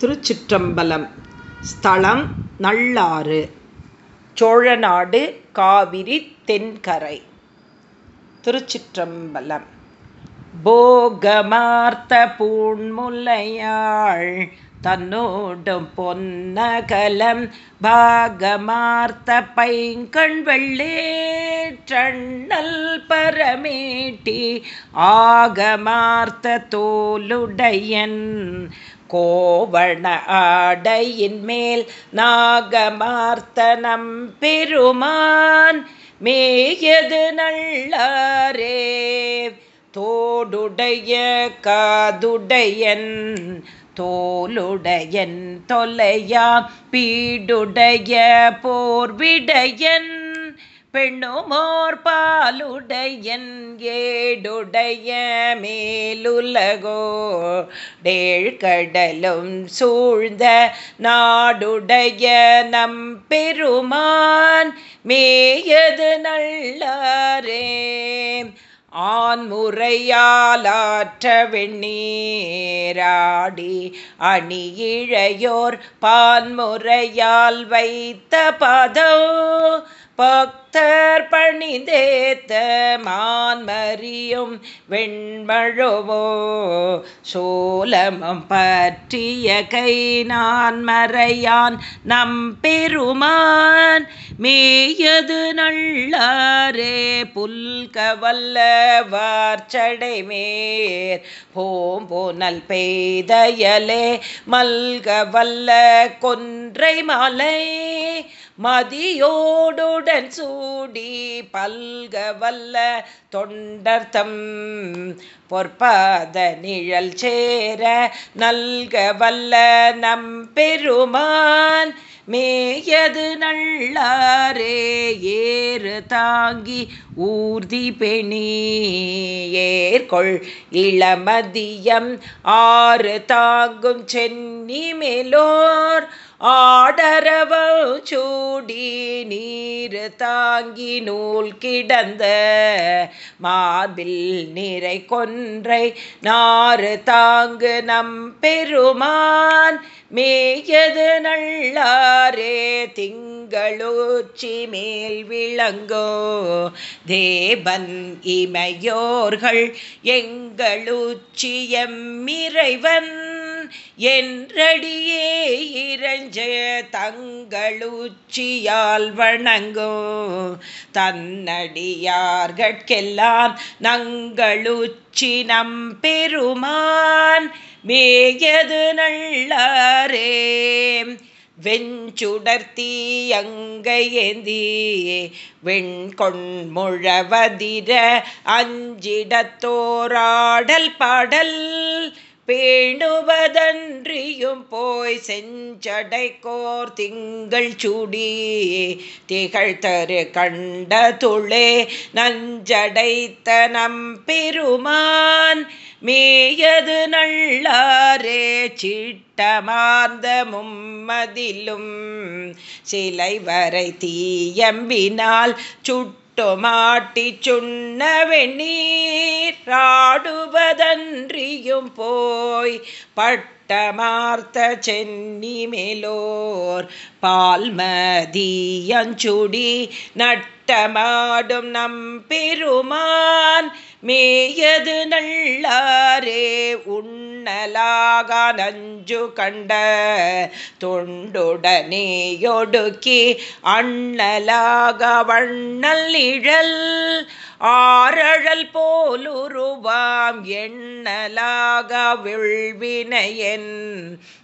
திருச்சிற்றம்பலம். ஸ்தலம் நள்ளாறு சோழநாடு காவிரி தென்கரை. திருச்சிற்றம்பலம். போகமார்த்த பூண்முல்லையாள் தன்னோடும் பொன்னகலம் பாகமார்த்த பைங்கண் வெள்ளேற்றண்ணல் பரமேட்டி ஆகமார்த்த தோலுடையன் கோவண ஆடையின் மேல் நாகமார்த்தனம் பெருமான் மேயது நல்லாரே. தோடுடைய காதுடையன் தோலுடையன் தொலையா பீடுடைய போர்விடையன். பெண்ணுமோர் பாலுடையன் ஏடுடைய மேலுலகோ டேழ்கடலும் சூழ்ந்த நாடுடைய நம் பெருமான் மேயது நல்லாரே. ஆண்முறையாலாற்ற வெண்ணீராடி அணியிழையோர் பான்முறையால் வைத்த பதோ பக்தர் பணிதேத்த மான்மரியும் வெண்மழுவோ சோலமம் பற்றிய கை நான் மறையான் நம் பெருமான். மேயது நல்லாரே புல்க வல்ல வார்ச்சடை மேர். போம்புனல் பெய்தயலே மல்க வல்ல கொன்றை மாலை மதியோடுடன் சூடி பல்க வல்ல தொண்டர்த்தம் பொற்பாத நிழல் சேர நல்க வல்ல நம் பெருமான் மேயது நல்லாரே ஏறு தாங்கி ஊர்தி பெணி ஏற்கொள் இளமதியம். ஆறு தாங்கும் சென்னி மேலோர் ஆடரவ சூடி நீர் தாங்கி நூல் கிடந்த மார்பில் நிறை கொன்றை. நாறு தாங்கு நம் பெருமான் மேயது நல்லாரே திங்களூச்சி மேல் விளங்கோ தேவன் இமையோர்கள் எங்களுச்சியம் இறைவன். என்றடியே இறஞ்ச தங்களுச்சியால் வணங்கோ. தன்னடியார்கட்கெல்லாம் நங்களுச்சி நம் பெருமான் மேயது நல்லாரே வெஞ்சுடர்த்தியங்கையேந்தி வெண்கொண்முழவதிர அஞ்சிடத்தோராடல் பாடல். பேணுவதன்றியும் போய் செஞ்சடை கோர் திங்கள் சுடி திகழ் கண்ட துளே நஞ்சடைத்த நம் பெருமான் மேயது நல்லாரே சிட்டமார்ந்த மும்மதிலும் சிலை வரை தீயம்பினால் சுட்டு மாட்டி சுண்ண ஆடுவதன்றியும் போய் பட்டமார்த்த சென்னி மேலோர் பால்மதியஞ்சுடி நட்டமாடும் நம் பெருமான் மேயது நல்லாரே உண்ணலாக நஞ்சு கண்ட தொண்டுடனேயொடுக்கி அண்ணலாக வண்ணல் இழல் ஆரழல் போலுருவாம் எண்ணலாக விழ்வினையன்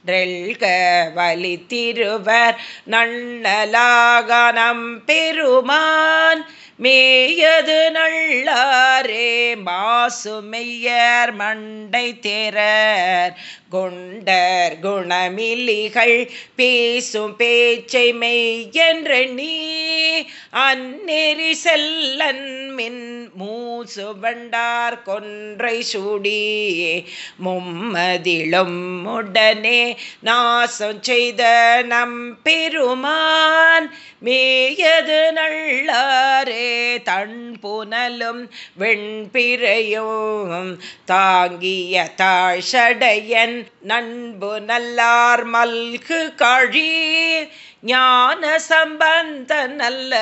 ரெல்க வலி திருவர் நன்னலாக நம் பெருமான் மேயது நல்லாரே மாசுமையர் மண்டை தேரர். குண்டர் குணமில்லிகள் பேசும் பேச்சை மெய்யென்று நீ. அந்நெறி செல்லன் மின் மூசு வண்டார் கொன்றை சூடியே மும்மதிலும் உடனே நாசம் செய்த நம் பெருமான் மேயது நல்லாரே தன் புனலும் வெண்பிறையும் தாங்கிய தாழ்ஷடையன் நண்பு நல்லார் மல்கு கழி. ஞான சம்பந்த நல்ல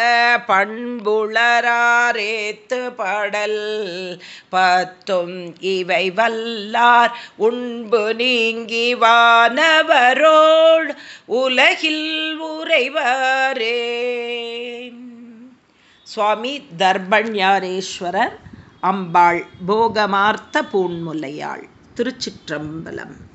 பண்புளரேத்து பாடல் பத்தும் இவை வல்லார் உண்பு நீங்கி வானவரோள் உலகில் உறைவாரே. சுவாமி தர்பண்யாரேஸ்வரர் அம்பாள் போகமார்த்த பூன்முலையாள் திருச்சிற்றம்பலம்.